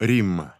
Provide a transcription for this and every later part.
Римма.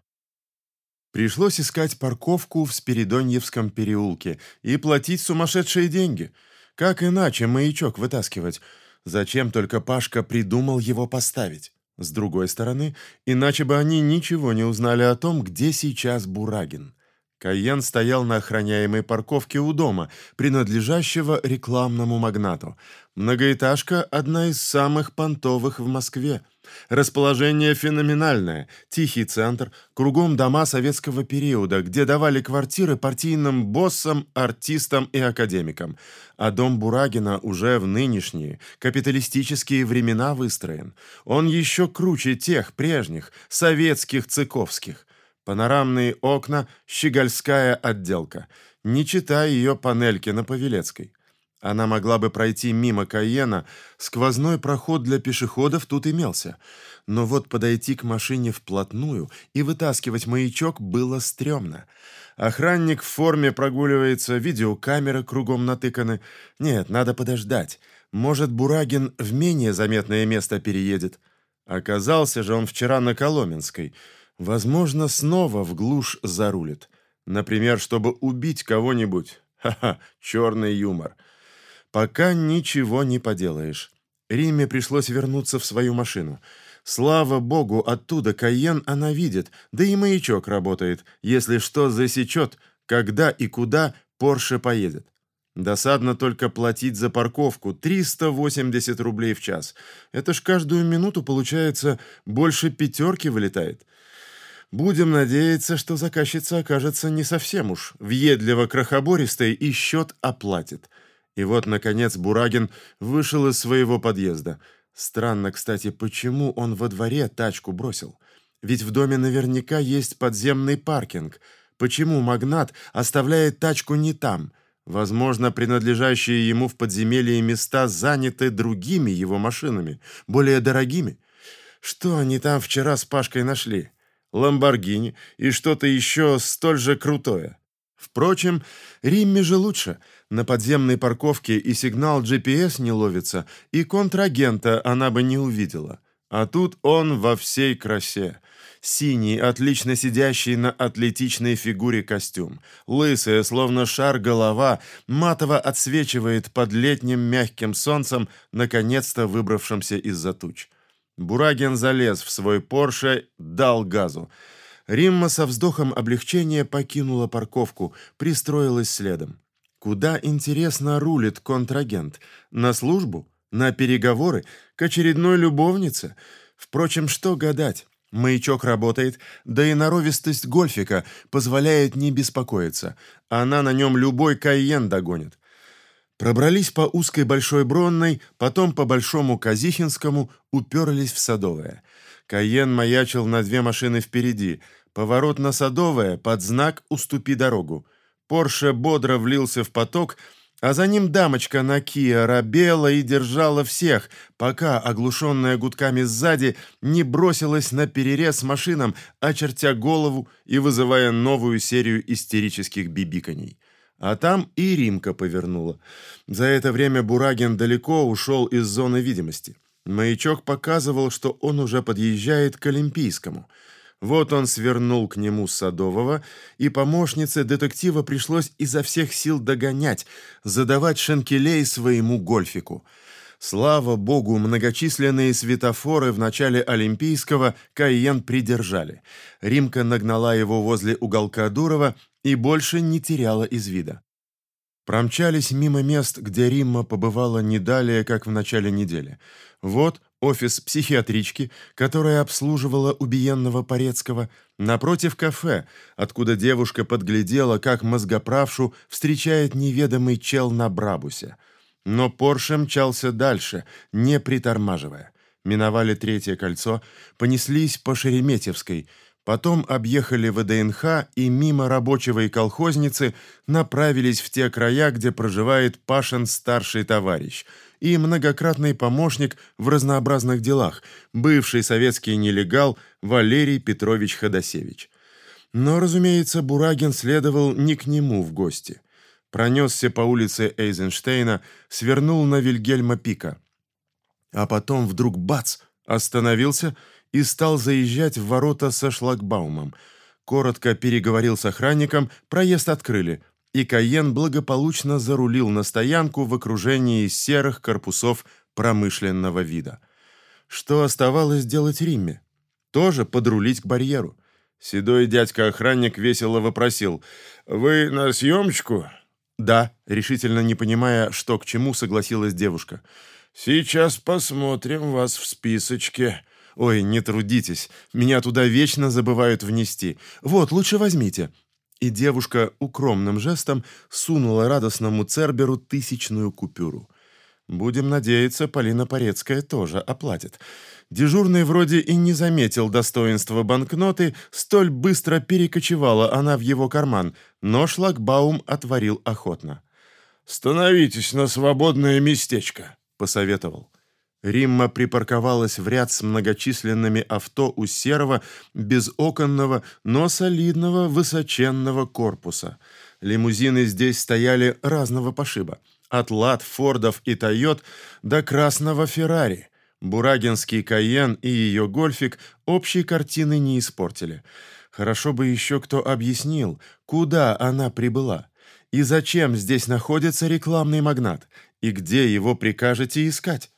Пришлось искать парковку в Спиридоньевском переулке и платить сумасшедшие деньги. Как иначе маячок вытаскивать? Зачем только Пашка придумал его поставить? С другой стороны, иначе бы они ничего не узнали о том, где сейчас Бурагин. Кайен стоял на охраняемой парковке у дома, принадлежащего рекламному магнату. Многоэтажка – одна из самых понтовых в Москве. Расположение феноменальное, тихий центр, кругом дома советского периода, где давали квартиры партийным боссам, артистам и академикам. А дом Бурагина уже в нынешние капиталистические времена выстроен. Он еще круче тех прежних, советских, цыковских. Панорамные окна, щегольская отделка. Не читай ее панельки на Павелецкой. Она могла бы пройти мимо Каена, сквозной проход для пешеходов тут имелся. Но вот подойти к машине вплотную и вытаскивать маячок было стрёмно. Охранник в форме прогуливается, видеокамеры кругом натыканы. Нет, надо подождать. Может, Бурагин в менее заметное место переедет. Оказался же он вчера на Коломенской – Возможно, снова в глушь зарулит. Например, чтобы убить кого-нибудь. Ха-ха, черный юмор. Пока ничего не поделаешь. Риме пришлось вернуться в свою машину. Слава богу, оттуда Кайен она видит, да и маячок работает. Если что, засечет, когда и куда Порше поедет. Досадно только платить за парковку 380 рублей в час. Это ж каждую минуту получается больше пятерки вылетает. Будем надеяться, что заказчица окажется не совсем уж въедливо-крохобористой и счет оплатит. И вот, наконец, Бурагин вышел из своего подъезда. Странно, кстати, почему он во дворе тачку бросил? Ведь в доме наверняка есть подземный паркинг. Почему магнат оставляет тачку не там? Возможно, принадлежащие ему в подземелье места заняты другими его машинами, более дорогими. Что они там вчера с Пашкой нашли? Ламборгини и что-то еще столь же крутое. Впрочем, Римме же лучше. На подземной парковке и сигнал GPS не ловится, и контрагента она бы не увидела. А тут он во всей красе. Синий, отлично сидящий на атлетичной фигуре костюм. Лысая, словно шар голова, матово отсвечивает под летним мягким солнцем, наконец-то выбравшимся из-за туч. Бурагин залез в свой Порше, дал газу. Римма со вздохом облегчения покинула парковку, пристроилась следом. Куда, интересно, рулит контрагент? На службу? На переговоры? К очередной любовнице? Впрочем, что гадать? Маячок работает, да и норовистость гольфика позволяет не беспокоиться. Она на нем любой кайен догонит. Пробрались по узкой Большой Бронной, потом по Большому Казихинскому, уперлись в Садовое. Каен маячил на две машины впереди. Поворот на Садовое под знак «Уступи дорогу». Порше бодро влился в поток, а за ним дамочка на Киа рабела и держала всех, пока, оглушенная гудками сзади, не бросилась на перерез машинам, очертя голову и вызывая новую серию истерических бибиканий. А там и Римка повернула. За это время Бурагин далеко ушел из зоны видимости. Маячок показывал, что он уже подъезжает к Олимпийскому. Вот он свернул к нему Садового, и помощнице детектива пришлось изо всех сил догонять, задавать шенкелей своему гольфику. Слава богу, многочисленные светофоры в начале Олимпийского Кайен придержали. Римка нагнала его возле уголка Дурова и больше не теряла из вида. Промчались мимо мест, где Римма побывала не далее, как в начале недели. Вот офис психиатрички, которая обслуживала убиенного Порецкого, напротив кафе, откуда девушка подглядела, как мозгоправшу встречает неведомый чел на Брабусе. Но Порше мчался дальше, не притормаживая. Миновали третье кольцо, понеслись по Шереметьевской – Потом объехали ВДНХ и мимо рабочего и колхозницы направились в те края, где проживает Пашин старший товарищ и многократный помощник в разнообразных делах, бывший советский нелегал Валерий Петрович Ходосевич. Но, разумеется, Бурагин следовал не к нему в гости. Пронесся по улице Эйзенштейна, свернул на Вильгельма Пика. А потом вдруг бац! Остановился и стал заезжать в ворота со шлагбаумом. Коротко переговорил с охранником, проезд открыли, и Каен благополучно зарулил на стоянку в окружении серых корпусов промышленного вида. Что оставалось делать Римме? Тоже подрулить к барьеру. Седой дядька-охранник весело вопросил. «Вы на съемочку?» «Да», решительно не понимая, что к чему, согласилась девушка. «Сейчас посмотрим вас в списочке». «Ой, не трудитесь, меня туда вечно забывают внести. Вот, лучше возьмите». И девушка укромным жестом сунула радостному Церберу тысячную купюру. Будем надеяться, Полина Порецкая тоже оплатит. Дежурный вроде и не заметил достоинства банкноты, столь быстро перекочевала она в его карман, но шлагбаум отворил охотно. «Становитесь на свободное местечко», — посоветовал. Римма припарковалась в ряд с многочисленными авто у серого, безоконного, но солидного высоченного корпуса. Лимузины здесь стояли разного пошиба. От лад, фордов и тойот до красного феррари. Бурагинский Кайен и ее гольфик общей картины не испортили. Хорошо бы еще кто объяснил, куда она прибыла. И зачем здесь находится рекламный магнат? И где его прикажете искать?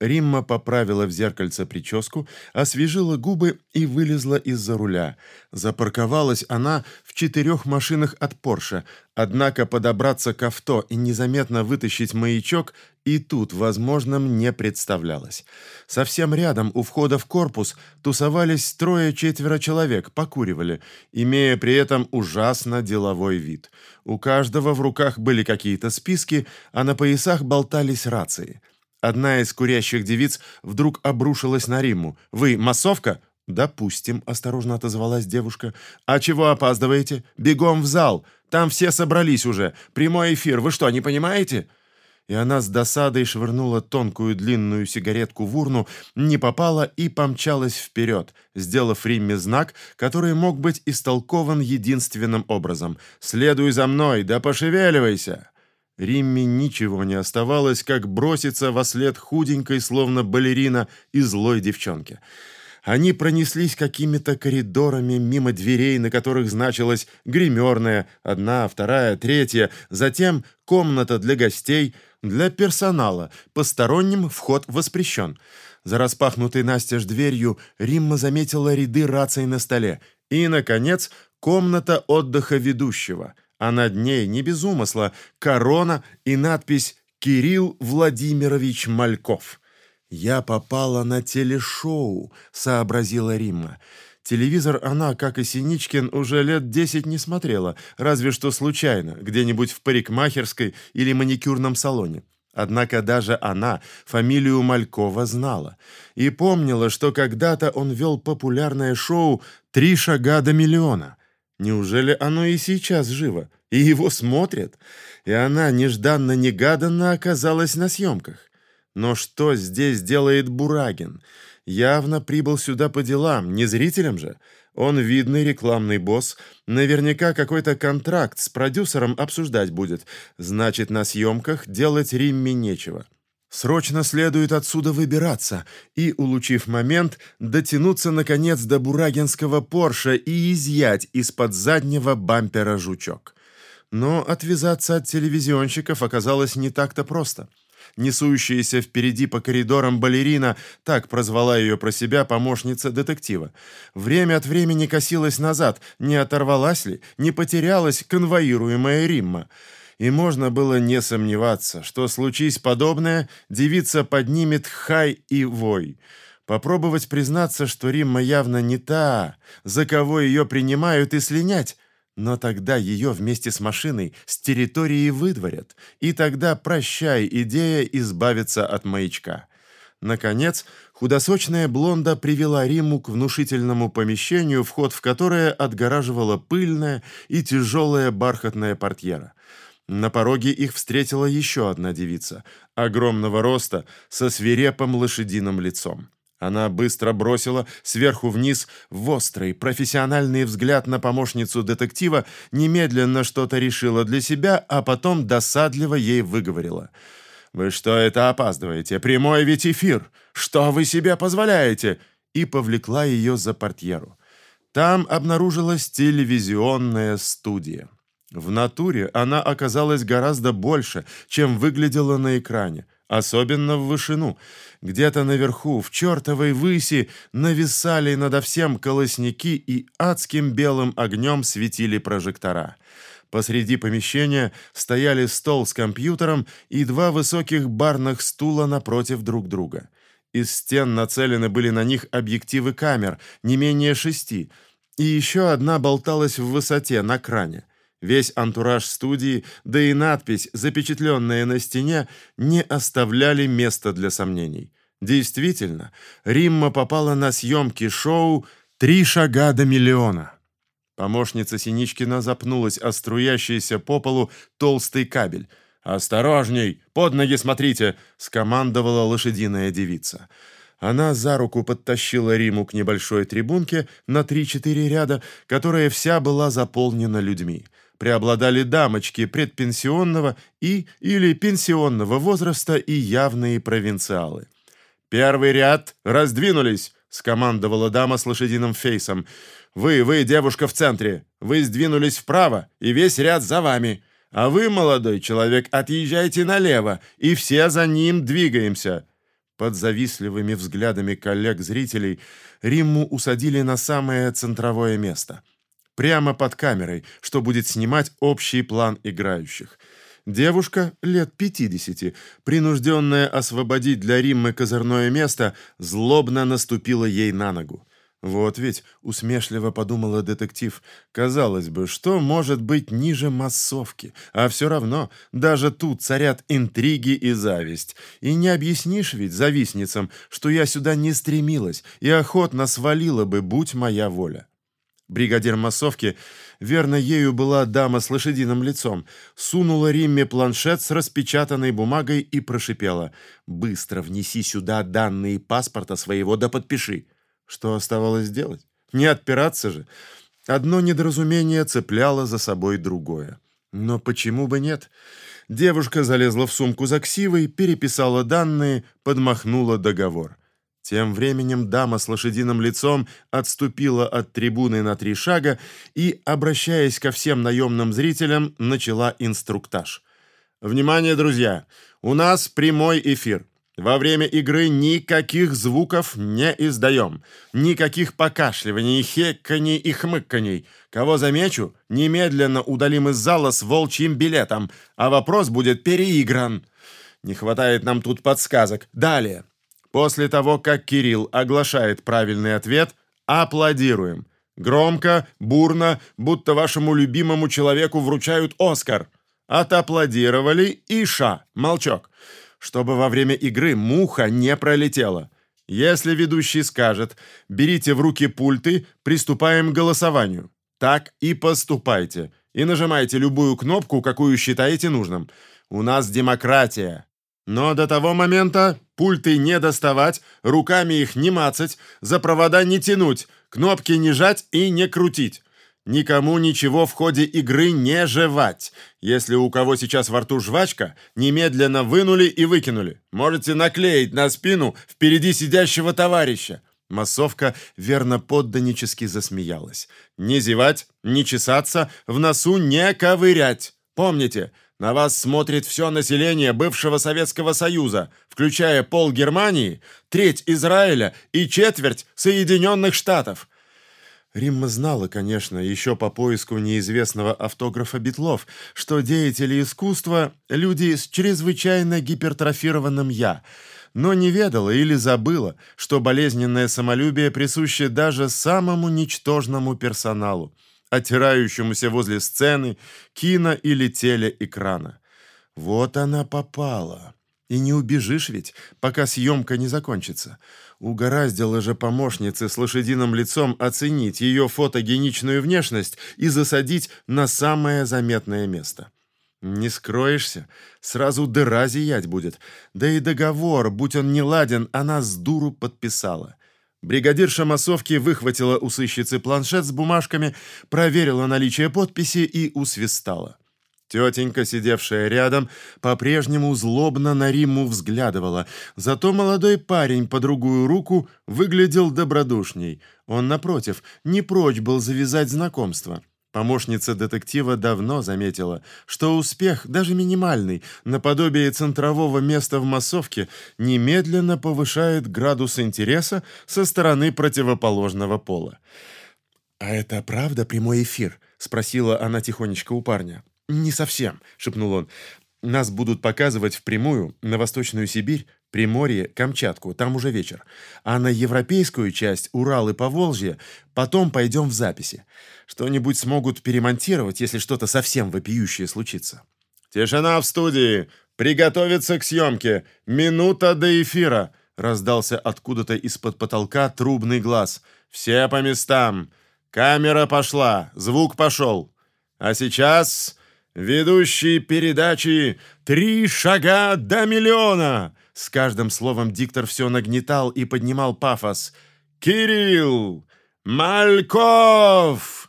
Римма поправила в зеркальце прическу, освежила губы и вылезла из-за руля. Запарковалась она в четырех машинах от Порше, однако подобраться к авто и незаметно вытащить маячок и тут возможным не представлялось. Совсем рядом у входа в корпус тусовались трое-четверо человек, покуривали, имея при этом ужасно деловой вид. У каждого в руках были какие-то списки, а на поясах болтались рации. Одна из курящих девиц вдруг обрушилась на Римму. «Вы массовка?» «Допустим», — осторожно отозвалась девушка. «А чего опаздываете? Бегом в зал! Там все собрались уже! Прямой эфир! Вы что, не понимаете?» И она с досадой швырнула тонкую длинную сигаретку в урну, не попала и помчалась вперед, сделав Римме знак, который мог быть истолкован единственным образом. «Следуй за мной, да пошевеливайся!» Римме ничего не оставалось, как броситься во след худенькой, словно балерина, и злой девчонки. Они пронеслись какими-то коридорами мимо дверей, на которых значилось «гримерная», одна, вторая, третья, затем комната для гостей, для персонала, посторонним вход воспрещен. За распахнутой настежь дверью Римма заметила ряды раций на столе. И, наконец, комната отдыха ведущего — а над ней, не без умысла, корона и надпись «Кирилл Владимирович Мальков». «Я попала на телешоу», — сообразила Римма. Телевизор она, как и Синичкин, уже лет десять не смотрела, разве что случайно, где-нибудь в парикмахерской или маникюрном салоне. Однако даже она фамилию Малькова знала и помнила, что когда-то он вел популярное шоу «Три шага до миллиона». Неужели оно и сейчас живо? И его смотрят? И она нежданно-негаданно оказалась на съемках. Но что здесь делает Бурагин? Явно прибыл сюда по делам, не зрителям же. Он видный рекламный босс, наверняка какой-то контракт с продюсером обсуждать будет. Значит, на съемках делать Римме нечего. Срочно следует отсюда выбираться и, улучив момент, дотянуться наконец до бурагинского Порше и изъять из-под заднего бампера жучок. Но отвязаться от телевизионщиков оказалось не так-то просто. Несущаяся впереди по коридорам балерина, так прозвала ее про себя помощница детектива, время от времени косилась назад, не оторвалась ли, не потерялась конвоируемая Римма и можно было не сомневаться, что случись подобное, девица поднимет хай и вой. Попробовать признаться, что Римма явно не та, за кого ее принимают и слинять, но тогда ее вместе с машиной с территории выдворят, и тогда прощай идея избавиться от маячка. Наконец, худосочная блонда привела Римму к внушительному помещению, вход в которое отгораживала пыльная и тяжелая бархатная портьера. На пороге их встретила еще одна девица, огромного роста, со свирепым лошадиным лицом. Она быстро бросила сверху вниз в острый, профессиональный взгляд на помощницу детектива, немедленно что-то решила для себя, а потом досадливо ей выговорила. «Вы что это опаздываете? Прямой ведь эфир! Что вы себе позволяете?» и повлекла ее за портьеру. Там обнаружилась телевизионная студия. В натуре она оказалась гораздо больше, чем выглядела на экране, особенно в вышину. Где-то наверху, в чертовой выси, нависали надо всем колосники и адским белым огнем светили прожектора. Посреди помещения стояли стол с компьютером и два высоких барных стула напротив друг друга. Из стен нацелены были на них объективы камер, не менее шести, и еще одна болталась в высоте на кране. Весь антураж студии, да и надпись, запечатленная на стене, не оставляли места для сомнений. Действительно, Римма попала на съемки шоу «Три шага до миллиона». Помощница Синичкина запнулась о струящийся по полу толстый кабель. «Осторожней! Под ноги смотрите!» — скомандовала лошадиная девица. Она за руку подтащила Риму к небольшой трибунке на три-четыре ряда, которая вся была заполнена людьми. Преобладали дамочки предпенсионного и или пенсионного возраста и явные провинциалы. «Первый ряд раздвинулись!» — скомандовала дама с лошадиным фейсом. «Вы, вы, девушка в центре, вы сдвинулись вправо, и весь ряд за вами. А вы, молодой человек, отъезжайте налево, и все за ним двигаемся. Под завистливыми взглядами коллег-зрителей Римму усадили на самое центровое место. Прямо под камерой, что будет снимать общий план играющих. Девушка лет 50, принужденная освободить для Риммы козырное место, злобно наступила ей на ногу. Вот ведь, усмешливо подумала детектив, казалось бы, что может быть ниже массовки, а все равно даже тут царят интриги и зависть. И не объяснишь ведь завистницам, что я сюда не стремилась и охотно свалила бы, будь моя воля. Бригадир массовки, верно, ею была дама с лошадиным лицом, сунула Римме планшет с распечатанной бумагой и прошипела «Быстро внеси сюда данные паспорта своего да подпиши». Что оставалось делать? Не отпираться же. Одно недоразумение цепляло за собой другое. Но почему бы нет? Девушка залезла в сумку за ксивой, переписала данные, подмахнула договор. Тем временем дама с лошадиным лицом отступила от трибуны на три шага и, обращаясь ко всем наемным зрителям, начала инструктаж. «Внимание, друзья! У нас прямой эфир. Во время игры никаких звуков не издаем. Никаких покашливаний, хекканий и хмыкканий. Кого замечу, немедленно удалим из зала с волчьим билетом, а вопрос будет переигран. Не хватает нам тут подсказок. Далее. После того, как Кирилл оглашает правильный ответ, аплодируем. Громко, бурно, будто вашему любимому человеку вручают Оскар. Отаплодировали и ша, молчок чтобы во время игры муха не пролетела. Если ведущий скажет «берите в руки пульты, приступаем к голосованию», так и поступайте. И нажимайте любую кнопку, какую считаете нужным. У нас демократия. Но до того момента пульты не доставать, руками их не мацать, за провода не тянуть, кнопки не жать и не крутить. Никому ничего в ходе игры не жевать. Если у кого сейчас во рту жвачка, немедленно вынули и выкинули. Можете наклеить на спину впереди сидящего товарища. Массовка верно подданически засмеялась. Не зевать, не чесаться, в носу не ковырять. Помните, на вас смотрит все население бывшего Советского Союза, включая пол Германии, треть Израиля и четверть Соединенных Штатов. Римма знала, конечно, еще по поиску неизвестного автографа Битлов, что деятели искусства – люди с чрезвычайно гипертрофированным «я», но не ведала или забыла, что болезненное самолюбие присуще даже самому ничтожному персоналу, отирающемуся возле сцены, кино или телеэкрана. Вот она попала. И не убежишь ведь, пока съемка не закончится. Угораздило же помощнице с лошадиным лицом оценить ее фотогеничную внешность и засадить на самое заметное место. Не скроешься, сразу дыра зиять будет. Да и договор, будь он не ладен, она с дуру подписала. Бригадирша массовки выхватила у сыщицы планшет с бумажками, проверила наличие подписи и усвистала. Тетенька, сидевшая рядом, по-прежнему злобно на Римму взглядывала, зато молодой парень по другую руку выглядел добродушней. Он, напротив, не прочь был завязать знакомство. Помощница детектива давно заметила, что успех, даже минимальный, наподобие центрового места в массовке, немедленно повышает градус интереса со стороны противоположного пола. «А это правда прямой эфир?» — спросила она тихонечко у парня. «Не совсем», — шепнул он. «Нас будут показывать впрямую на Восточную Сибирь, Приморье, Камчатку, там уже вечер. А на европейскую часть, Урал и Поволжье, потом пойдем в записи. Что-нибудь смогут перемонтировать, если что-то совсем вопиющее случится». «Тишина в студии! Приготовиться к съемке! Минута до эфира!» раздался откуда-то из-под потолка трубный глаз. «Все по местам! Камера пошла, звук пошел! А сейчас Ведущий передачи «Три шага до миллиона». С каждым словом диктор все нагнетал и поднимал пафос. «Кирилл! Мальков!»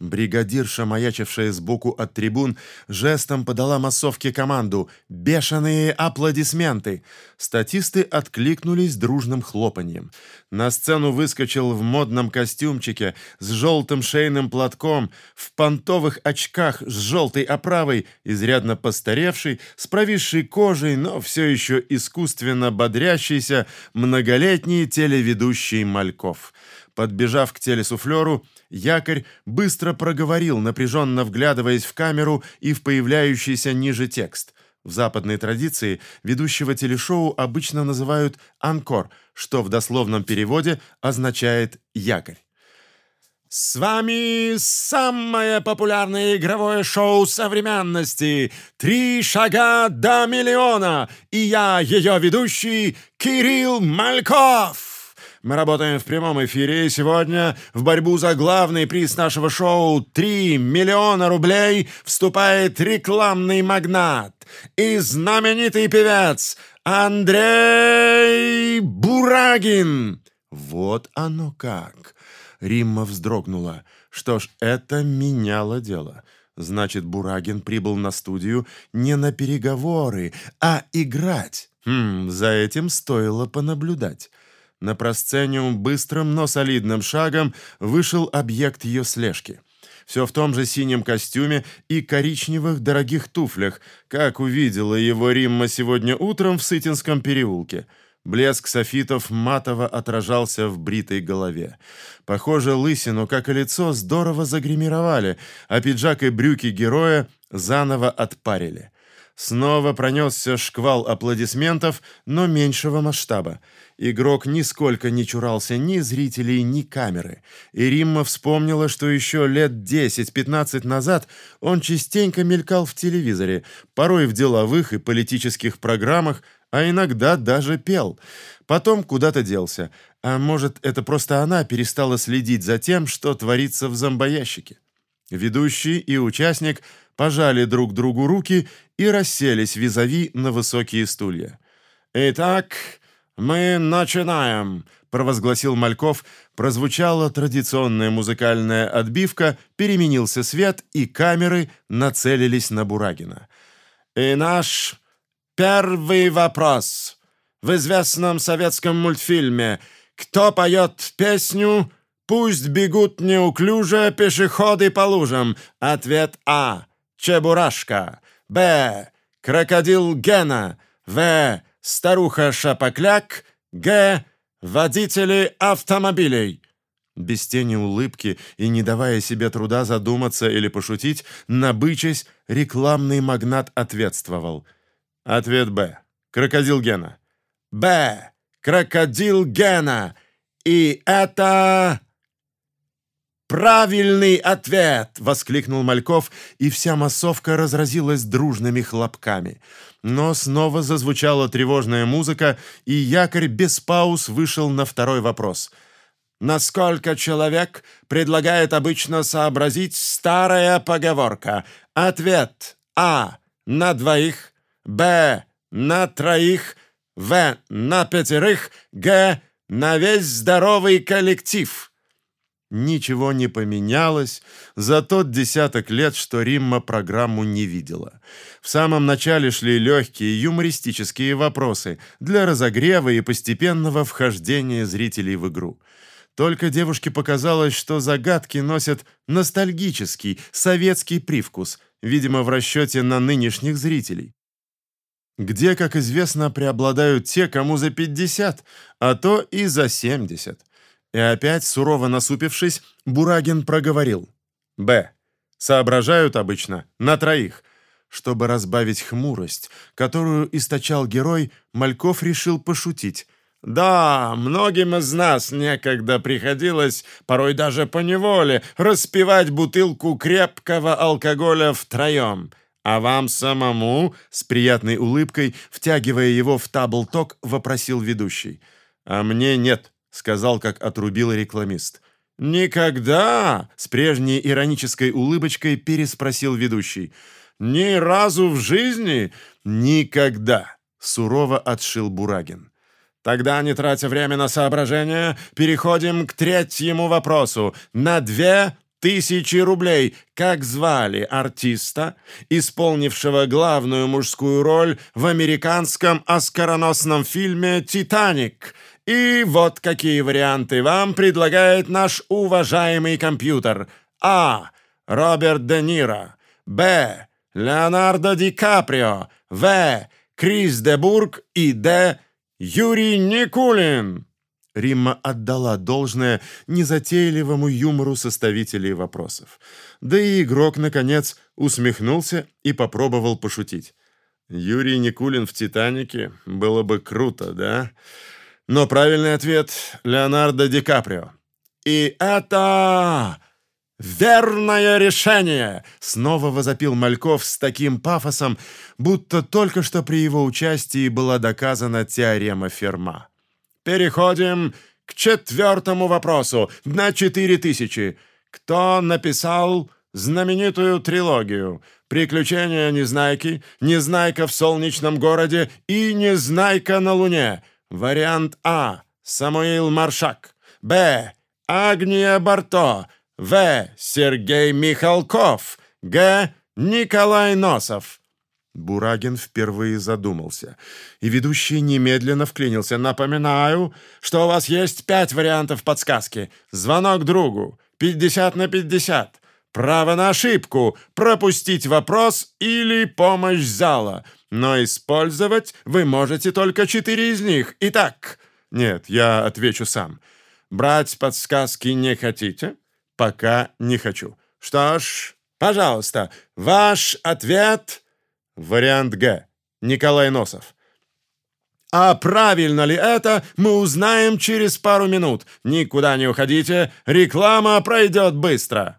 Бригадирша, маячившая сбоку от трибун, жестом подала массовке команду «Бешеные аплодисменты!». Статисты откликнулись дружным хлопаньем. На сцену выскочил в модном костюмчике с желтым шейным платком, в понтовых очках с желтой оправой, изрядно постаревший, с провисшей кожей, но все еще искусственно бодрящийся многолетний телеведущий Мальков. Подбежав к телесуфлеру, якорь быстро проговорил, напряженно вглядываясь в камеру и в появляющийся ниже текст. В западной традиции ведущего телешоу обычно называют «анкор», что в дословном переводе означает «якорь». С вами самое популярное игровое шоу современности «Три шага до миллиона» и я, ее ведущий, Кирилл Мальков. Мы работаем в прямом эфире, и сегодня в борьбу за главный приз нашего шоу 3 миллиона рублей вступает рекламный магнат и знаменитый певец Андрей Бурагин. Вот оно как. Римма вздрогнула. Что ж, это меняло дело. Значит, Бурагин прибыл на студию не на переговоры, а играть. Хм, за этим стоило понаблюдать. На просцениум быстрым, но солидным шагом вышел объект ее слежки. Все в том же синем костюме и коричневых дорогих туфлях, как увидела его Римма сегодня утром в Сытинском переулке. Блеск софитов матово отражался в бритой голове. Похоже, лысину, как и лицо, здорово загримировали, а пиджак и брюки героя заново отпарили. Снова пронесся шквал аплодисментов, но меньшего масштаба. Игрок нисколько не чурался ни зрителей, ни камеры. И Римма вспомнила, что еще лет 10-15 назад он частенько мелькал в телевизоре, порой в деловых и политических программах, а иногда даже пел. Потом куда-то делся. А может, это просто она перестала следить за тем, что творится в зомбоящике. Ведущий и участник пожали друг другу руки и расселись визави на высокие стулья. «Итак, «Мы начинаем!» — провозгласил Мальков. Прозвучала традиционная музыкальная отбивка, переменился свет, и камеры нацелились на Бурагина. «И наш первый вопрос. В известном советском мультфильме «Кто поет песню?» «Пусть бегут неуклюже пешеходы по лужам». Ответ А. Чебурашка. Б. Крокодил Гена. В старуха Шапокляк, Г. Водители автомобилей. Без тени улыбки и не давая себе труда задуматься или пошутить, набычась, рекламный магнат ответствовал. Ответ Б. Крокодил Гена. Б. Крокодил Гена. И это... «Правильный ответ!» — воскликнул Мальков, и вся массовка разразилась дружными хлопками. Но снова зазвучала тревожная музыка, и якорь без пауз вышел на второй вопрос. «Насколько человек предлагает обычно сообразить старая поговорка?» Ответ А. На двоих Б. На троих В. На пятерых Г. На весь здоровый коллектив Ничего не поменялось за тот десяток лет, что Римма программу не видела. В самом начале шли легкие юмористические вопросы для разогрева и постепенного вхождения зрителей в игру. Только девушке показалось, что загадки носят ностальгический, советский привкус, видимо, в расчете на нынешних зрителей. Где, как известно, преобладают те, кому за 50, а то и за 70. И опять, сурово насупившись, Бурагин проговорил. «Б. Соображают обычно на троих». Чтобы разбавить хмурость, которую источал герой, Мальков решил пошутить. «Да, многим из нас некогда приходилось, порой даже по неволе, распивать бутылку крепкого алкоголя втроем. А вам самому, с приятной улыбкой, втягивая его в таблток, вопросил ведущий. «А мне нет», — сказал, как отрубил рекламист. «Никогда!» — с прежней иронической улыбочкой переспросил ведущий. «Ни разу в жизни?» «Никогда!» — сурово отшил Бурагин. Тогда, не тратя время на соображения, переходим к третьему вопросу. На две тысячи рублей. Как звали артиста, исполнившего главную мужскую роль в американском оскароносном фильме «Титаник»? И вот какие варианты вам предлагает наш уважаемый компьютер. А. Роберт Де Ниро. Б. Леонардо Ди Каприо. В. Крис Де Бург. И Д. Юрий Никулин. Римма отдала должное незатейливому юмору составителей вопросов. Да и игрок, наконец, усмехнулся и попробовал пошутить. «Юрий Никулин в «Титанике» было бы круто, да?» Но правильный ответ — Леонардо Ди Каприо. «И это верное решение!» Снова возопил Мальков с таким пафосом, будто только что при его участии была доказана теорема Ферма. «Переходим к четвертому вопросу на четыре тысячи. Кто написал знаменитую трилогию «Приключения Незнайки», «Незнайка в солнечном городе» и «Незнайка на Луне»?» Вариант А. Самуил Маршак. Б. Агния Барто. В. Сергей Михалков. Г. Николай Носов. Бурагин впервые задумался, и ведущий немедленно вклинился. «Напоминаю, что у вас есть пять вариантов подсказки. Звонок другу. 50 на 50. Право на ошибку. Пропустить вопрос или помощь зала но использовать вы можете только четыре из них. Итак, нет, я отвечу сам. Брать подсказки не хотите? Пока не хочу. Что ж, пожалуйста, ваш ответ — вариант Г. Николай Носов. А правильно ли это, мы узнаем через пару минут. Никуда не уходите, реклама пройдет быстро.